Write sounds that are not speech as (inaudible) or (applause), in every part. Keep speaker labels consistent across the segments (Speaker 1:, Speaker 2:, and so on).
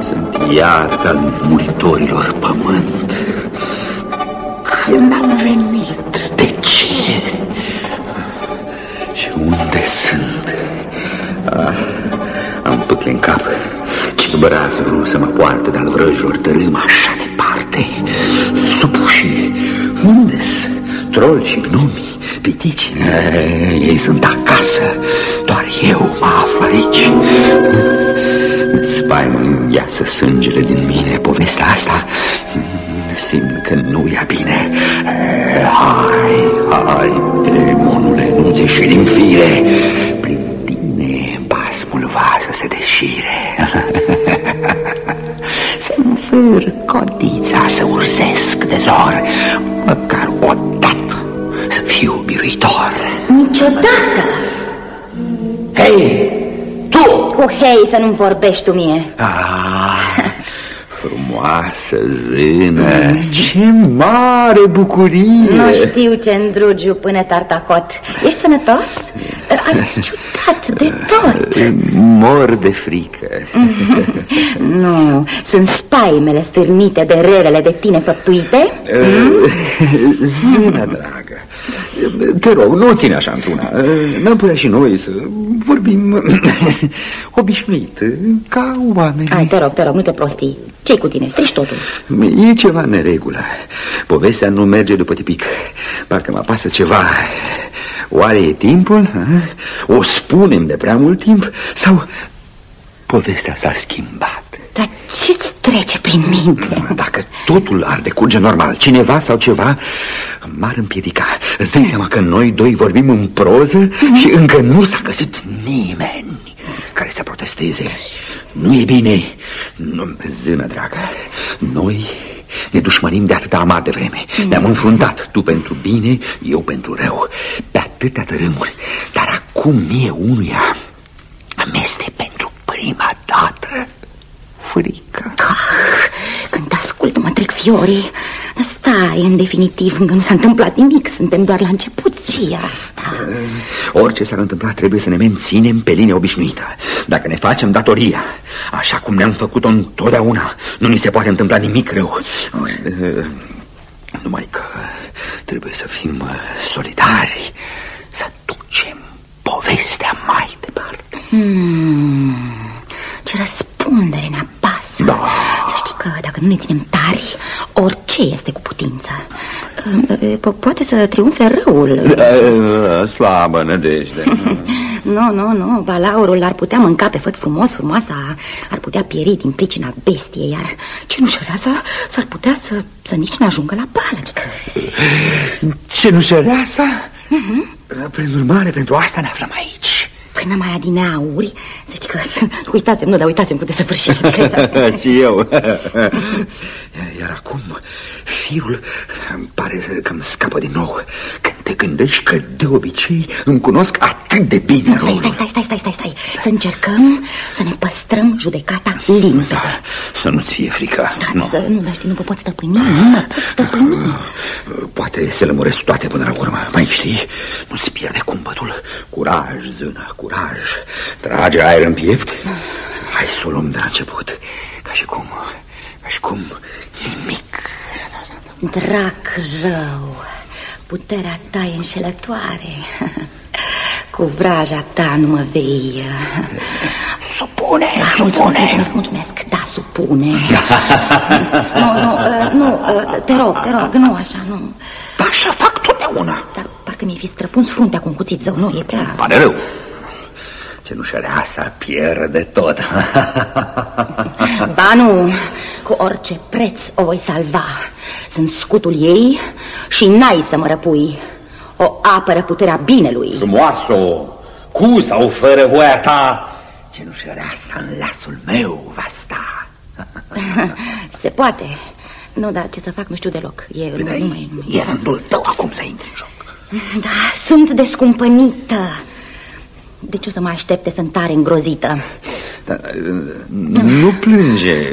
Speaker 1: Sunt iar al muritorilor pământ. Când am venit? De ce? Și unde sunt? Ah, am pâcle în cap. Ce braț vreau să mă poartă de-al vrăjilor tărâm așa departe. Supușii, unde-s? Troli și gnomii, pitici, ei sunt acasă. Doar eu mă aflu aici. Spaimă îngheață sângele din mine. Povestea asta simt că nu ia bine. Hai, hai, demonule, nu-ți ieși din fire. Prin tine basmul va să se deșire. (laughs) Să-mi vâr codița, să ursesc de zor. Măcar
Speaker 2: Niciodată.
Speaker 1: Hei, tu!
Speaker 2: Cu hei să nu-mi vorbești tu mie.
Speaker 1: Ah, (laughs) frumoasă zână, ce mare bucurie!
Speaker 2: Nu știu ce îndrugiu până tartacot. Ești sănătos? Arăți ciudat de tot. (laughs)
Speaker 1: Mor de frică. (laughs)
Speaker 2: Nu, sunt spaimele stârnite de relele de tine făptuite.
Speaker 1: Zână dragă, te rog, nu o ține așa într-una. N-am putea și noi să vorbim (clears throat) obișnuit, ca oameni.
Speaker 2: Hai, te rog, te rog, nu te prostii ce cu tine? Strici totul
Speaker 1: E ceva în neregulă. Povestea nu merge după tipic. Parcă mă pasă ceva. Oare e timpul? A? O spunem de prea mult timp? Sau povestea s-a schimbat?
Speaker 2: Dar ce-ți trece prin minte?
Speaker 1: Dacă totul ar decurge normal, cineva sau ceva m-ar împiedica. Îți dai seama că noi doi vorbim în proză și încă nu s-a găsit nimeni care să protesteze. Nu e bine. Nu, zână, dragă, noi ne dușmărim de atâta amar de vreme. Ne-am înfruntat, tu pentru bine, eu pentru rău, pe atâtea tărâmuri. Dar acum mie unuia ameste pentru prima dată frică.
Speaker 2: Ah, când te ascult mă trec fiorii Dar stai, în definitiv, încă nu s-a întâmplat nimic Suntem doar la început, ce e asta?
Speaker 1: Orice s-ar întâmpla trebuie să ne menținem pe linia obișnuită. Dacă ne facem datoria Așa cum ne-am făcut-o întotdeauna Nu ni se poate întâmpla nimic rău. Numai că trebuie să fim solidari Să ducem povestea mai departe.
Speaker 2: Hmm, Ce răspundere ne apasă.
Speaker 1: Da.
Speaker 2: Să știi că dacă nu ne ținem tari Orice este cu putință. Po Poate să triumfe răul.
Speaker 1: Slabă nădejde. (laughs)
Speaker 2: Nu, nu, nu, balaurul ar putea mânca pe făt frumos, frumoasa Ar putea pieri din pricina bestiei Iar cenușăreasa s-ar putea să, să nici nu ajungă la bal Adică...
Speaker 1: Cenușăreasa? Uh -huh. Prin urmare, pentru asta ne aflăm aici
Speaker 2: Până mai adineauri Să știi că (laughs) uitasem, nu, dar uitasem cu desăvârșire (laughs)
Speaker 1: Și eu. Iar acum firul îmi pare că îmi scapă din nou Când te gândești că de obicei îmi cunosc atât de bine
Speaker 2: Stai, stai, stai, stai, stai, stai, stai. Să încercăm să ne păstrăm judecata limpede
Speaker 1: da, Să nu-ți fie frică.
Speaker 2: Da, nu. Să, nu, dar știi, nu mă pot stăpâni, nu mă pot stăpâni.
Speaker 1: Poate se lămuresc toate până la urmă. Mai știi, nu-ți pierde cumpătul. Curaj, zână, curaj. Trage aer în piept. Hai să o luăm de la început. Ca și cum, ca și cum nimic
Speaker 2: Drac rău, puterea ta e înșelătoare. (laughs) Cu vraja ta nu mă vei...
Speaker 1: Supune,
Speaker 2: da,
Speaker 1: supune!
Speaker 2: Mulțumesc, mulțumesc, mulțumesc, da, supune. (laughs) Nu, nu, uh, nu, uh, te rog, te rog, nu așa, nu.
Speaker 1: Da, așa fac totdeauna.
Speaker 2: Dar parcă mi-ai fi străpuns fruntea cu un cuțit zău, nu, e prea...
Speaker 1: Pare rău. Cenușăreasa pierde tot. (laughs)
Speaker 2: Ba nu, cu orice preț o voi salva. Sunt scutul ei și n-ai să mă răpui. O apără puterea binelui.
Speaker 1: Frumoasă, cu sau fără voia ta Cenușăreasa în lațul meu va sta. (laughs)
Speaker 2: Se poate. Nu, dar ce să fac nu știu deloc. E,
Speaker 1: Păi, nu, nu, nu, e rândul tău acum să intri în joc.
Speaker 2: Da, sunt descumpănită. Deci o să mă aștepte să tare îngrozită
Speaker 1: da, Nu plânge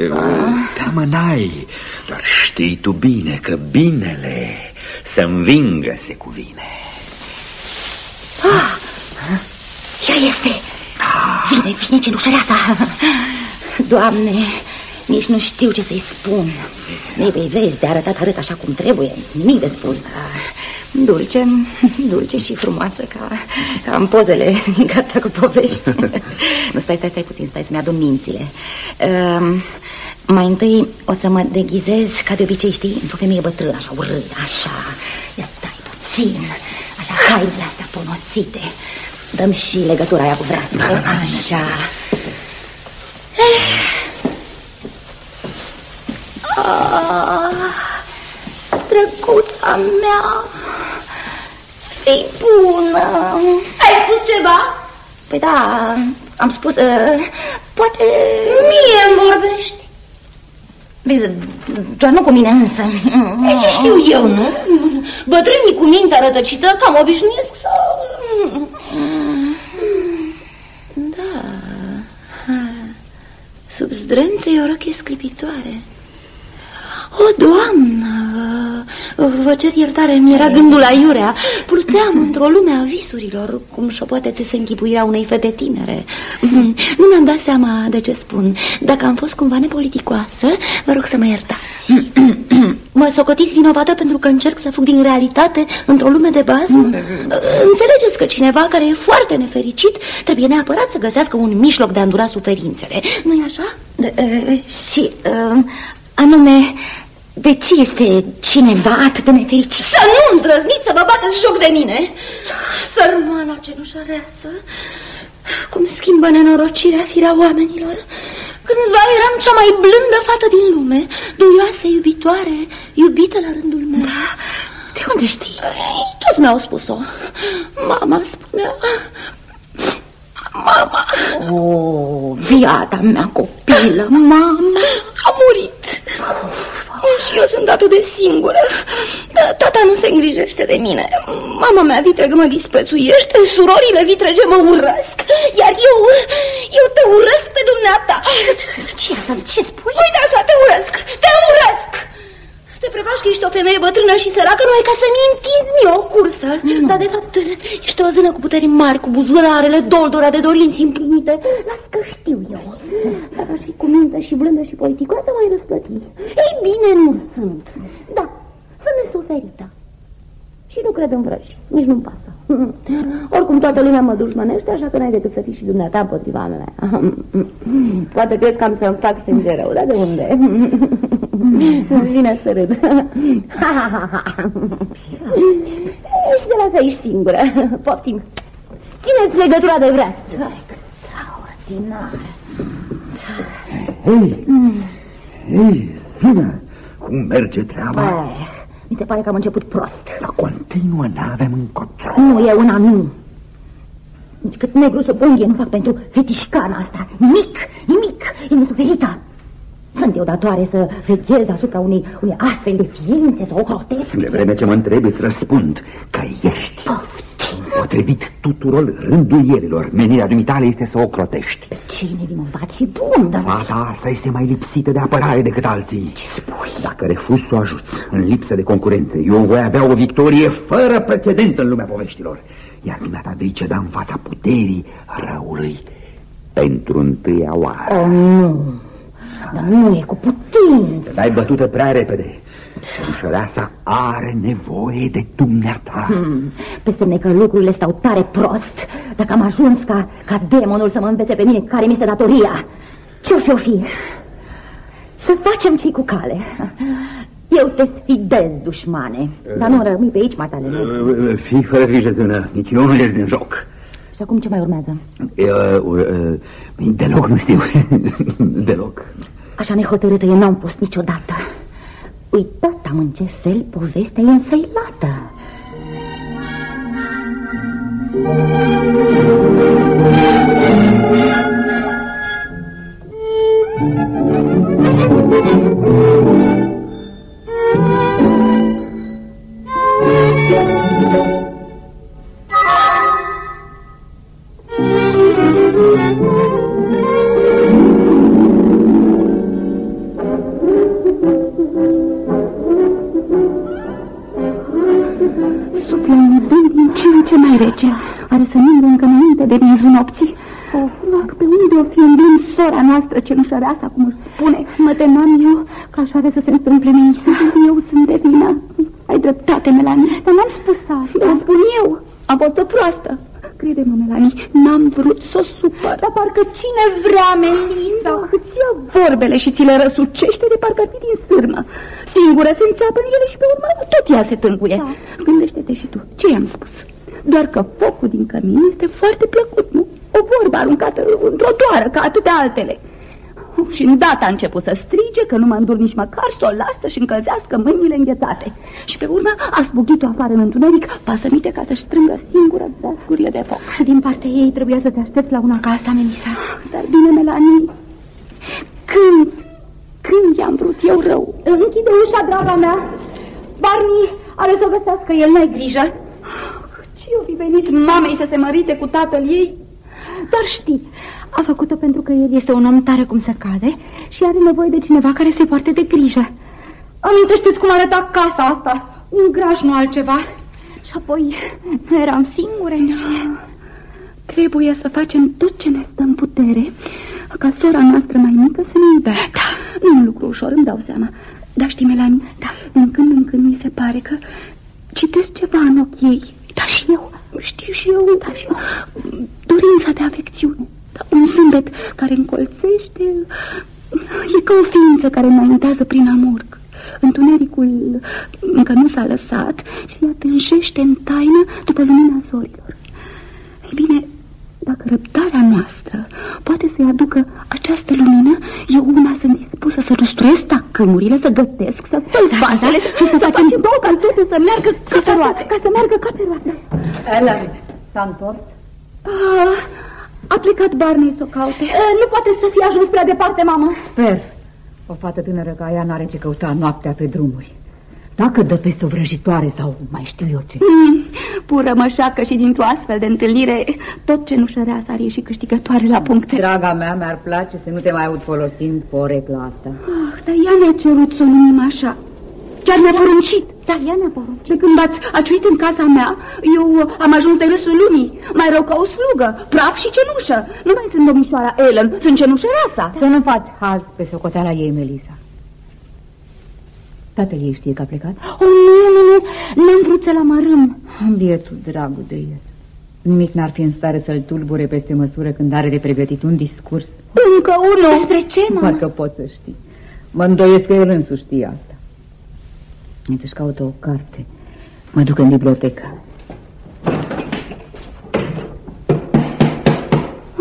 Speaker 1: Teamă n-ai Dar știi tu bine că binele Să învingă se cuvine
Speaker 2: ah, Așa este. Vine, vine cenușăreasa. Doamne, nici nu știu ce să-i spun. Ei, păi vezi, de arătat arăt așa cum trebuie. Nimic de spus, dar dulce, (laughs) dulce și frumoasă ca, ca în pozele gata cu povești. (laughs) nu, stai, stai, stai puțin, stai să-mi adun mințile. Uh, mai întâi o să mă deghizez, ca de obicei, știi, într-o femeie bătrână, așa urâtă, așa. Ia stai puțin, așa, hainele astea ponosite. Dăm și legătura aia cu vrească, da, da, da. așa. Ah, drăguța mea, fii bună.
Speaker 3: Ai spus ceva?
Speaker 2: Păi da, am spus, uh, poate...
Speaker 3: Mie îmi vorbești.
Speaker 2: Vezi, doar nu cu mine însă.
Speaker 3: E ce știu eu, nu? Bătrânii cu mintea rătăcită cam obișnuiesc să...
Speaker 2: Da. Sub zdrențe e o rochie sclipitoare. O, doamnă, vă cer iertare, mi-era gândul la iurea. Pluteam într-o lume a visurilor, cum și-o poate să închipuirea unei fete tinere. (laughs) Nu mi-am dat seama de ce spun. Dacă am fost cumva nepoliticoasă, vă rog să mă iertați. (clears throat) Mă socotiți vinovată pentru că încerc să fug din realitate într-o lume de bază? Înțelegeți că cineva care e foarte nefericit trebuie neapărat să găsească un mijloc de a îndura suferințele. Nu-i așa? De, uh, și, uh, anume, de ce este cineva atât de nefericit?
Speaker 3: Să nu îndrăzniți să vă bateți joc de mine! Sărmana cenușăreasă, cum schimbă nenorocirea firea oamenilor. Cândva eram cea mai blândă fată din lume, duioasă, iubitoare, iubită la rândul meu.
Speaker 2: Da? De unde știi?
Speaker 3: Toți mi-au spus-o. Mama spunea... Mama...
Speaker 2: O, oh, viata mea copilă, mama...
Speaker 3: A murit. Uf, și eu sunt atât de singură. Tata nu se îngrijește de mine. Mama mea vitregă mă disprețuiește, surorile vitrege mă urăsc, iar eu, eu te urăsc pe dumneata.
Speaker 2: Ce asta? Ce spui?
Speaker 3: Uite așa, te urăsc, te urăsc. Te prefaci că ești o femeie bătrână și săracă numai ca să-mi întind mie o cursă. Nu. Dar de fapt ești o zână cu puteri mari, cu buzunarele doldora de dorinți împlinite. Las că știu eu. Dacă aș fi cu minte și blândă și politicoasă, mai răsplăti. Ei bine, nu sunt. Da, sunt nesuferită. Și nu cred în vrăji, nici nu-mi pasă. (laughs) Oricum toată lumea mă dușmănește, așa că n-ai decât să fii și dumneata împotriva mea. (laughs) Poate crezi că am să-mi fac sânge rău, dar de unde? (laughs) Îmi vine să râd. și de la să ești singură. Poftim. Țineți legătura de vrea.
Speaker 2: Extraordinar.
Speaker 1: Hei, hei, zină, cum merge treaba?
Speaker 2: Eh, mi se pare că am început prost.
Speaker 1: La continuă n-avem încotro.
Speaker 2: Nu, e una nu. Nici cât negru să bunghie nu fac pentru fetișcana asta. Nimic, nimic, e nesuferită. Sunt eu datoare să veghez asupra unei, unei astfel de ființe, să o crotesc?
Speaker 1: De vreme ce mă întrebi, îți răspund că ești.
Speaker 2: Poftim.
Speaker 1: Potrivit tuturor rânduierilor, menirea dumitale este să o crotești.
Speaker 2: Pe ce e nevinovat și bun, dar...
Speaker 1: Fata asta este mai lipsită de apărare decât alții.
Speaker 2: Ce spui?
Speaker 1: Dacă refuzi să o ajuți, în lipsă de concurente, eu voi avea o victorie fără precedent în lumea poveștilor. Iar dumneata vei ceda în fața puterii răului pentru întâia oară.
Speaker 2: Oh, nu. Dar nu e cu putință.
Speaker 1: Te-ai bătută prea repede. Șăreasa are nevoie de dumneata.
Speaker 2: Hmm. Pe semne că lucrurile stau tare prost. Dacă am ajuns ca, ca demonul să mă învețe pe mine care mi este datoria. Ce-o fi-o fi? Să facem ce cu cale. Eu te sfidez, dușmane. Dar nu rămâi pe aici, matale. Nu?
Speaker 1: Fii fără grijă, zână. Nici eu nu ies din joc.
Speaker 2: Și acum ce mai urmează?
Speaker 1: Eu uh, deloc, nu știu. (laughs) deloc.
Speaker 2: Așa nehotărâtă eu n-am fost niciodată. Uitat am în ce sel povestea e însăilată.
Speaker 4: Noastră cenușăreasa, cum își spune? Mă temeam eu că așa are să se întâmple Melisa. Eu sunt de vină. Ai dreptate, Melanie. Dar n-am spus asta. O spun eu. Am fost o proastă. Crede-mă, Melanie, n-am vrut să o supăr. Dar parcă cine vrea, Melisa? Da, îți ia vorbele și ți le răsucește de parcă ar fi din sârmă. Singură se înțeapă în ele și pe urmă tot ea se tânguie. Da. Gândește-te și tu, ce i-am spus? Doar că focul din cămin este foarte plăcut, nu? O vorbă aruncată într-o doară, ca atâtea altele. Și îndată a început să strige că nu mă îndur nici măcar să o las să-și încălzească mâinile înghețate. Și pe urmă a spugit-o afară în întuneric, pasămite ca să-și strângă singură zascurile de foc. Din partea ei trebuia să te aștepți la una ca asta, Melissa. Dar bine, Melanie, când, când i-am vrut eu rău? Închide ușa, draga mea. Barney are să o găsească el, n-ai grijă. Și eu fi venit mamei să se mărite cu tatăl ei? Doar știi, a făcut-o pentru că el este un om tare cum se cade și are nevoie de cineva care se poarte de grijă. Amintește-ți cum arăta casa asta, un graj, nu altceva. Și apoi noi eram singure și trebuie să facem tot ce ne stă în putere ca sora noastră mai mică să ne iubească. Da. Nu un lucru ușor, îmi dau seama. Dar știi, Melanie, da. în când în când mi se pare că citesc ceva în ochii ei. Da, și eu. Știu și eu, da, și eu. Dorința de afecțiune. Un zâmbet care încolțește... E ca o ființă care înaintează prin amurg. Întunericul încă nu s-a lăsat și ea tânjește în taină după lumina zorilor. Ei bine, dacă răbdarea noastră poate să-i aducă această lumină, eu una sunt dispusă să lustruiesc tacâmurile, să gătesc, să spăl da, vasele da, și să, să facem două ca să meargă ca pe roate. Ca să meargă ca pe roate.
Speaker 5: Ellen, s-a întors?
Speaker 4: Ah, a plecat Barney să o caute. Uh, nu poate să fie ajuns prea departe, mamă.
Speaker 5: Sper. O fată tânără ca ea n-are ce căuta noaptea pe drumuri. Dacă dă peste o vrăjitoare sau mai știu eu ce. Mm,
Speaker 4: pură mășacă și dintr-o astfel de întâlnire, tot ce nu șărea s-ar ieși câștigătoare la puncte.
Speaker 5: Draga mea, mi-ar place să nu te mai aud folosind porecla asta.
Speaker 4: Ah, dar ea ne-a cerut să o numim așa. Chiar mi-a poruncit. Da, ea ne-a poruncit. De când ați aciuit în casa mea, eu am ajuns de râsul lumii. Mai rău ca o slugă, praf și cenușă. Nu mai sunt domnișoara Ellen, sunt cenușăreasa.
Speaker 5: Să nu faci haz pe socoteala ei, Melissa. Tatăl ei știe că a plecat?
Speaker 4: Oh, nu, nu, nu, n-am vrut să-l amărâm.
Speaker 5: Bietul dragul de el. Nimic n-ar fi în stare să-l tulbure peste măsură când are de pregătit un discurs.
Speaker 4: Încă unul! Despre ce, mă?
Speaker 5: Parcă pot să știi. Mă îndoiesc că el însuși știe asta. Îți caută o carte. Mă duc în bibliotecă.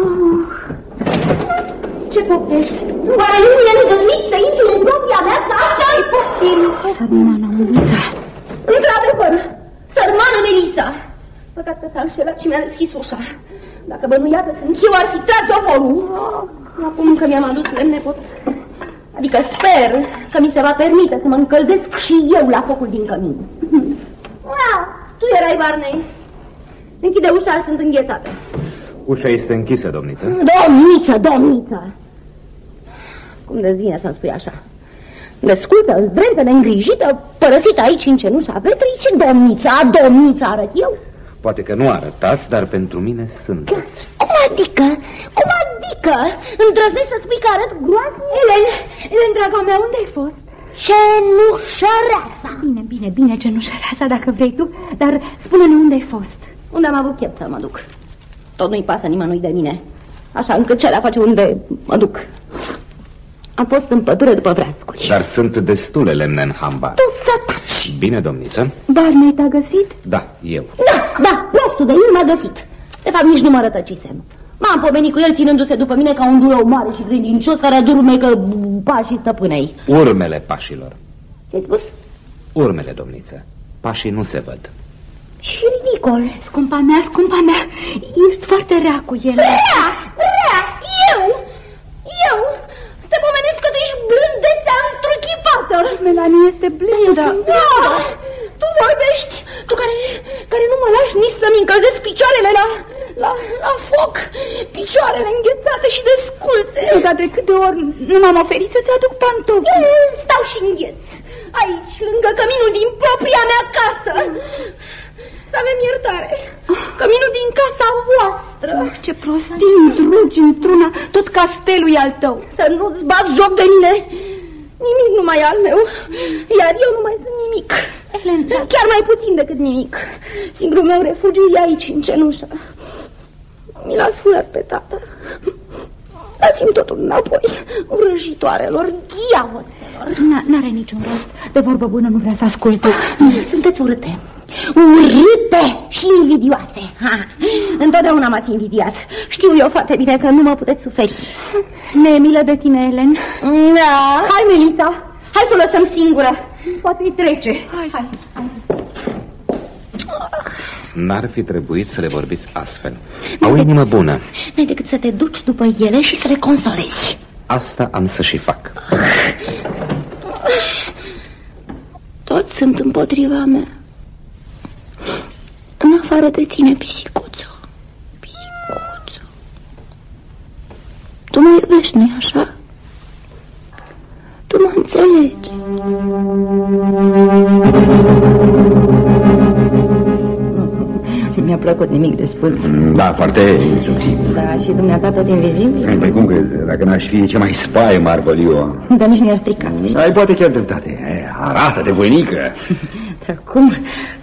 Speaker 4: Oh, ce poftești? Oare nu mi-e îngăduit să intru în propria mea casă? Ai poftim. Sărmana Melisa. Într-adevăr, sărmană Melisa. Păcat că s-a înșelat și mi-a deschis ușa. Dacă bănuia că sunt eu, ar fi tras dovolul. Oh, acum că mi-am adus lemne, pot Adică sper că mi se va permite să mă încălzesc și eu la focul din cămin. Ah, (laughs) tu erai, Barney. Închide ușa, sunt înghețată.
Speaker 6: Ușa este închisă, domniță.
Speaker 4: Domniță, domniță! Cum de vine să-mi spui așa? Descultă, zdrentă, neîngrijită, părăsită aici în cenușa vetrii și domnița, domnița arăt eu?
Speaker 6: Poate că nu arătați, dar pentru mine sunteți.
Speaker 4: Cum adică? Cum adică? Îndrăznești să spui că arăt groaznic? Elen, Elen, draga mea, unde ai fost? Cenușăreasa. Bine, bine, bine, cenușăreasa, dacă vrei tu, dar spune-ne unde ai fost. Unde am avut chef să mă duc. Tot nu-i pasă nimănui de mine. Așa încât ce face unde mă duc. Am fost în pădure după vreascuri.
Speaker 6: Dar sunt destule lemne în hambar.
Speaker 4: Tu să taci!
Speaker 6: Bine, domniță.
Speaker 4: Barney te-a găsit?
Speaker 6: Da, eu.
Speaker 4: Da, da, prostul de el m-a găsit. De fapt, nici nu mă rătăcisem. M-am pomenit cu el ținându-se după mine ca un dulău mare și grindincios care durmecă pașii stăpânei.
Speaker 6: Urmele pașilor.
Speaker 4: Ce-ai spus?
Speaker 6: Urmele, domniță. Pașii nu se văd.
Speaker 4: Și ridicol. Scumpa mea, scumpa mea, ești foarte rea cu el. Rea, rea, eu, eu, te pomenești că tu ești blândețea întruchipată. Melanie este blândă. Eu sunt blândă. Da, tu vorbești, tu care, care nu mă lași nici să-mi încălzesc picioarele la, la, la foc, picioarele înghețate și desculțe. Dar de câte ori nu m-am oferit să-ți aduc pantofi? Stau și îngheț, aici, lângă căminul din propria mea casă. Să avem iertare.
Speaker 3: căminul din casa voastră.
Speaker 4: Oh, ce prostii drugi într-una, tot castelul e al tău.
Speaker 3: Să nu-ți bați joc de mine. Nimic nu mai e al meu, iar eu nu mai sunt nimic.
Speaker 4: Elena.
Speaker 3: Chiar mai puțin decât nimic. Singurul meu refugiu e aici, în cenușă. Mi l-ați furat pe tata. Dați-mi totul înapoi, vrăjitoarelor, diavolelor.
Speaker 4: N-are niciun rost. De vorbă bună nu vrea să asculte.
Speaker 3: Sunteți urâte. Urâte și invidioase. Ha. Întotdeauna m-ați invidiat. Știu eu foarte bine că nu mă puteți suferi.
Speaker 4: Ne milă de tine, Elen.
Speaker 3: Da. Hai, Melisa, hai să o lăsăm singură. Poate-i trece.
Speaker 4: Hai, hai.
Speaker 1: N-ar fi trebuit să le vorbiți astfel. Au inimă bună.
Speaker 3: N-ai decât să te duci după ele și să le consolezi.
Speaker 1: Asta am să și fac.
Speaker 3: Toți sunt împotriva mea. În afară de tine, pisicuță. Pisicuță. Tu mă iubești, nu așa? Tu mă înțelegi.
Speaker 2: Plăcut nimic de spus.
Speaker 1: Da, foarte instructiv.
Speaker 2: Da, și dumneata tot invizibil?
Speaker 1: Păi cum crezi? Dacă n-aș fi, ce mai spaie m-ar băli eu?
Speaker 2: Dar nici nu i-ar strica, să știi.
Speaker 1: Ai poate chiar dreptate. E, Arată-te, voinică. (laughs)
Speaker 2: Dar cum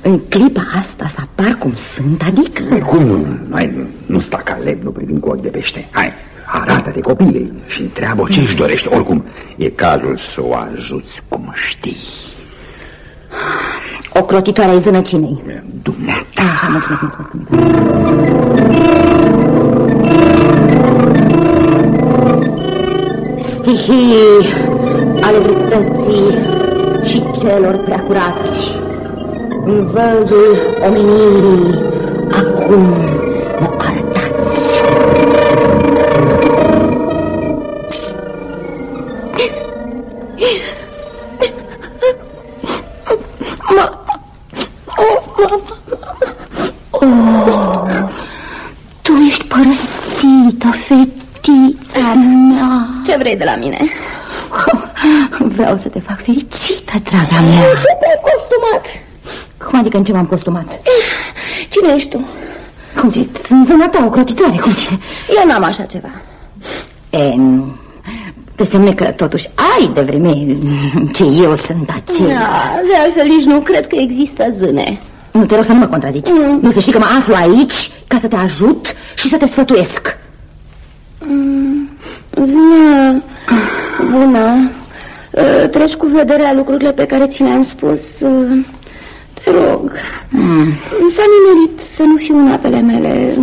Speaker 2: în clipa asta să apar cum sunt, adică...
Speaker 1: Păi cum nu? Hai, nu sta ca lemnul privind cu ochi de pește. Hai, arată-te copilei și întreabă ce își dorește. Oricum, e cazul să o ajuți cum știi.
Speaker 2: O crotitoare ai zânăcinei.
Speaker 1: Dumneata.
Speaker 2: Așa, mulțumesc, mulțumesc. Stihii ale dreptății și celor preacurați. În văzul omenirii, acum
Speaker 4: Tu ești părăsită, fetița mea.
Speaker 3: Ce vrei de la mine?
Speaker 4: Vreau să te fac fericită, draga mea.
Speaker 3: Ce te-ai costumat?
Speaker 2: Cum adică în ce m-am costumat?
Speaker 3: Cine ești tu?
Speaker 2: Cum zici, sunt zâna ta, o crotitoare, cum ce?
Speaker 3: Eu n-am așa ceva.
Speaker 2: E, nu. Pe semne că totuși ai de vreme ce eu sunt aceea.
Speaker 3: Da, de altfel nici nu cred că există zâne.
Speaker 2: Nu te rog să nu mă contrazici.
Speaker 3: Mm.
Speaker 2: Nu să știi că mă aflu aici ca să te ajut și să te sfătuiesc.
Speaker 3: Zână bună, ă, treci cu vederea lucrurile pe care ți le-am spus. ă, Te rog, s-a nimerit să nu fiu în apele mele.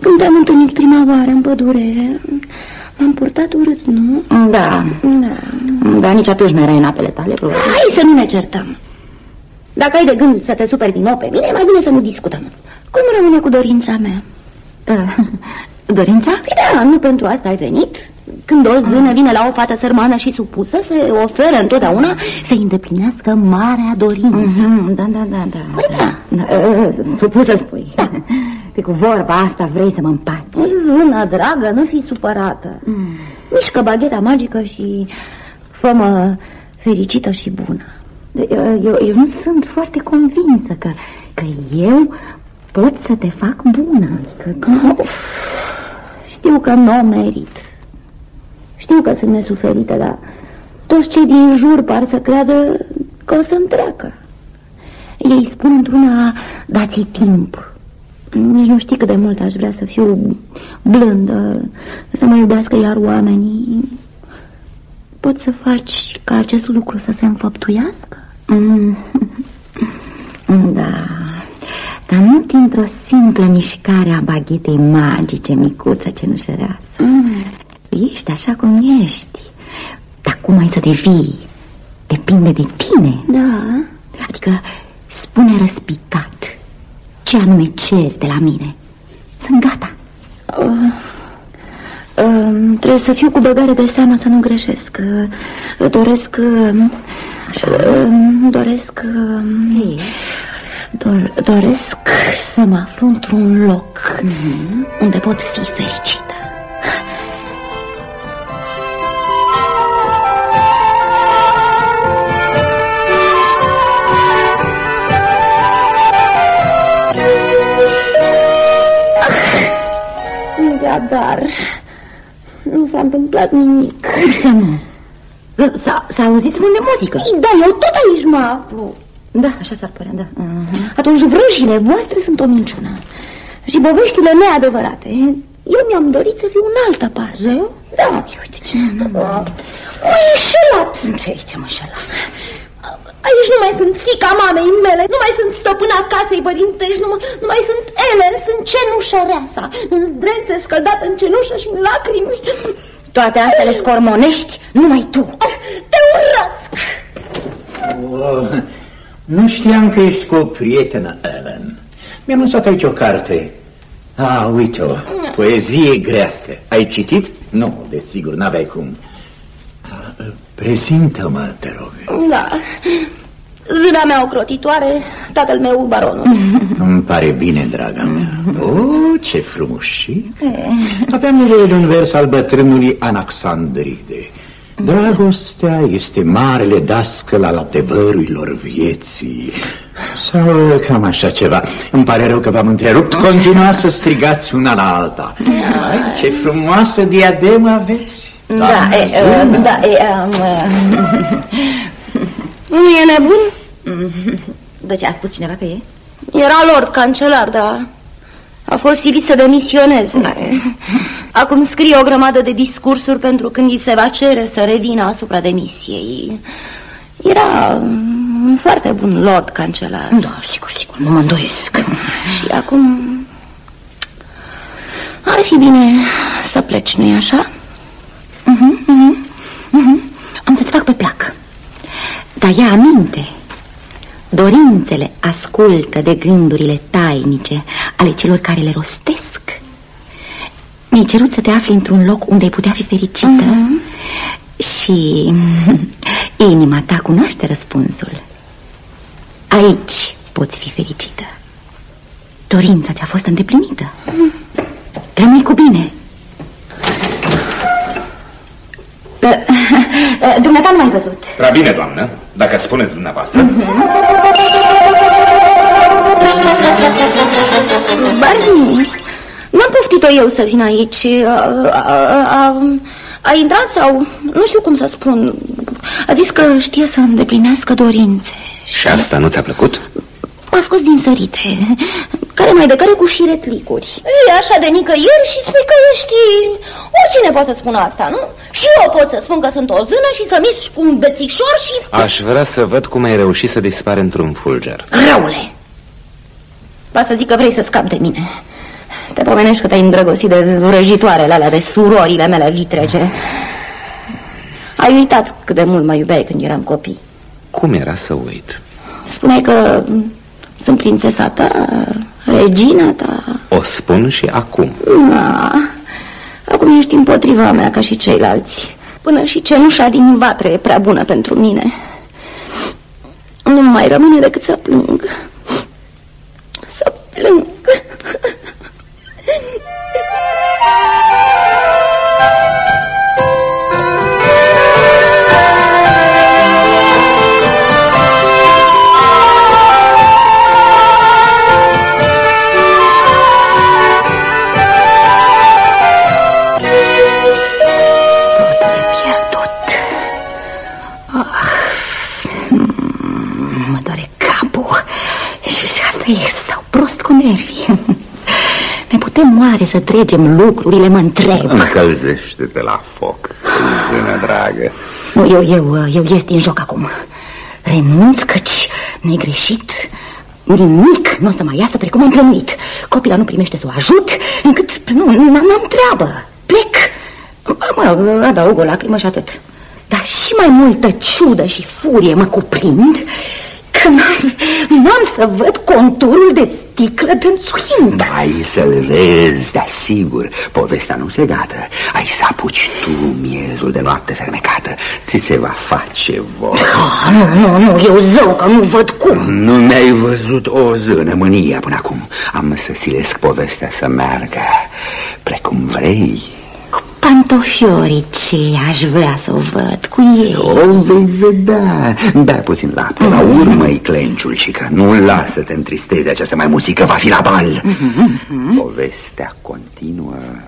Speaker 3: Când te-am întâlnit prima oară în pădure, m-am purtat urât, nu?
Speaker 2: Da,
Speaker 3: Da.
Speaker 2: dar nici atunci nu erai în apele tale, probabil.
Speaker 3: Hai să nu ne certăm. Dacă ai de gând să te superi din nou pe mine, e mai bine să nu discutăm. Cum rămâne cu dorința mea?
Speaker 2: Uh, Dorința?
Speaker 3: Păi da, nu pentru asta ai venit. Când o zână vine la o fată sărmană și supusă, se oferă întotdeauna să-i îndeplinească marea dorință.
Speaker 2: Mhm, Da, da, da, da.
Speaker 3: Păi da.
Speaker 2: da uh, supusă spui. Că cu vorba asta vrei să mă împaci.
Speaker 3: Zână, dragă, nu fi supărată. Mișcă bagheta magică și fă-mă fericită și bună.
Speaker 2: Eu, eu, eu nu sunt foarte convinsă că, că eu pot să te fac bună. Adică, că...
Speaker 3: Știu că nu o merit. Știu că sunt nesuferită, dar toți cei din jur par să creadă că o să-mi treacă. Ei spun într-una, dați timp. Nici nu știi cât de mult aș vrea să fiu blândă, să mă iubească iar oamenii. Poți să faci ca acest lucru să se înfăptuiască?
Speaker 2: Mm, (laughs) Da, dar nu dintr-o simplă mișcare a baghetei magice, micuță, cenușăreasă. Ești așa cum ești. Dar cum ai să devii? Depinde de tine.
Speaker 3: Da.
Speaker 2: Adică spune răspicat ce anume ceri de la mine. Sunt gata.
Speaker 3: Um, trebuie să fiu cu băgare de seamă să nu greșesc. Uh, Doresc... um, Așa, doresc...
Speaker 2: Ei.
Speaker 3: Dor, doresc să mă aflu într-un loc mm -hmm. unde pot fi fericit. Ah, dar nu s-a întâmplat nimic.
Speaker 2: Cum să nu? S-a auzit spun de muzică.
Speaker 3: Da, eu tot aici mă aflu.
Speaker 2: Da, așa s-ar părea, da. Uh -huh.
Speaker 3: Atunci vrăjile voastre sunt o minciună. Și poveștile neadevărate. Eu mi-am dorit să fiu în altă parte.
Speaker 2: Zău?
Speaker 3: Da. Uite ce... O înșelat.
Speaker 2: Uite, mă înșelat.
Speaker 3: Aici nu mai sunt fica mamei mele, nu mai sunt stăpâna casei părintești, nu, nu mai sunt Ellen, sunt cenușăreasa, în zdrențe scăldată în cenușă și în lacrimi.
Speaker 2: Toate astea le scormonești numai tu.
Speaker 3: Te urăsc!
Speaker 7: Oh, nu știam că ești cu o prietenă, Ellen. Mi-am lăsat aici o carte. Ah, uite-o, poezie greacă. Ai citit? Nu, desigur, n-aveai cum. Prezintă-mă, te rog.
Speaker 3: Da. Zâna mea ocrotitoare, tatăl meu baronul. (laughs)
Speaker 7: Îmi pare bine, draga mea. Oh, ce frumușit. Aveam nevoie de un vers al bătrânului Anaxandride. Dragostea este marele dascăl al adevărurilor vieții. Sau cam așa ceva. Îmi pare rău că v-am întrerupt. Continuați să strigați una la alta. Ai, ce frumoasă diademă aveți.
Speaker 2: Da, da, e, uh, da e, um,
Speaker 3: Nu e nebun?
Speaker 2: De ce a spus cineva că e?
Speaker 3: Era lord cancelar, dar a fost silit să demisioneze. Da. Acum scrie o grămadă de discursuri pentru când îi se va cere să revină asupra demisiei. Era un foarte bun lord cancelar.
Speaker 2: Da, sigur, sigur, nu mă îndoiesc.
Speaker 3: Și acum ar fi bine să pleci, nu-i așa?
Speaker 2: Uh -huh, uh -huh, uh -huh. Am să-ți fac pe plac. Dar ia aminte, dorințele ascultă de gândurile tainice ale celor care le rostesc. Mi-ai cerut să te afli într-un loc unde ai putea fi fericită uh -huh. și (laughs) inima ta cunoaște răspunsul. Aici poți fi fericită. Dorința ți-a fost îndeplinită. Uh -huh. Rămâi cu bine. Dumneata nu m-ai văzut.
Speaker 6: Prea bine, doamnă, dacă spuneți dumneavoastră.
Speaker 3: Barney, n-am poftit-o eu să vin aici. A, a, a, a intrat sau, nu știu cum să spun, a zis că știe să îndeplinească dorințe.
Speaker 6: Și asta nu ți-a plăcut?
Speaker 3: M-a scos din sărite, care mai de care cu șiretlicuri. E așa de nicăieri și spui că ești... Oricine poate să spună asta, nu? Și eu pot să spun că sunt o zână și să mișc cu un bețișor și...
Speaker 6: Aș vrea să văd cum ai reușit să dispari într-un fulger.
Speaker 3: Răule! Va să zic că vrei să scapi de mine. Te pomenești că te-ai îndrăgostit de vrăjitoarele alea, de surorile mele vitrege. Ai uitat cât de mult mă iubeai când eram copii.
Speaker 6: Cum era să uit?
Speaker 3: Spuneai că sunt prințesa ta, regina ta.
Speaker 6: O spun și acum.
Speaker 3: Na, acum ești împotriva mea ca și ceilalți. Până și cenușa din vatre e prea bună pentru mine. Nu mai rămâne decât să plâng. Să plâng.
Speaker 2: Să tregem lucrurile, mă întreb.
Speaker 1: Încălzește-te la foc, zână dragă.
Speaker 2: Nu, eu, eu, eu ies din joc acum. Renunț căci ne-ai greșit. Nimic nu o să mai iasă precum am plănuit. Copila nu primește să o ajut Încât nu, n-am treabă. Plec. Mă rog, adaug o lacrimă și atât. Dar și mai multă ciudă și furie mă cuprind că n-am să văd conturul de sticlă dânțuind
Speaker 1: Ai să-l rezi, da sigur Povestea nu se gata. Ai să apuci tu miezul de noapte fermecată. Ți se va face vor.
Speaker 2: Oh, Nu, nu, nu, eu zău că nu văd cum.
Speaker 1: Nu mi-ai văzut o zână mânia până acum. Am să silesc povestea să meargă Precum vrei
Speaker 2: pantofiorii ce aș vrea să o văd cu ei
Speaker 1: O vei vedea Bea puțin lapte, mm -hmm. la urmă-i clenciul și că nu lasă te întristeze această mai muzică, va fi la bal mm -hmm. Povestea continuă prin veac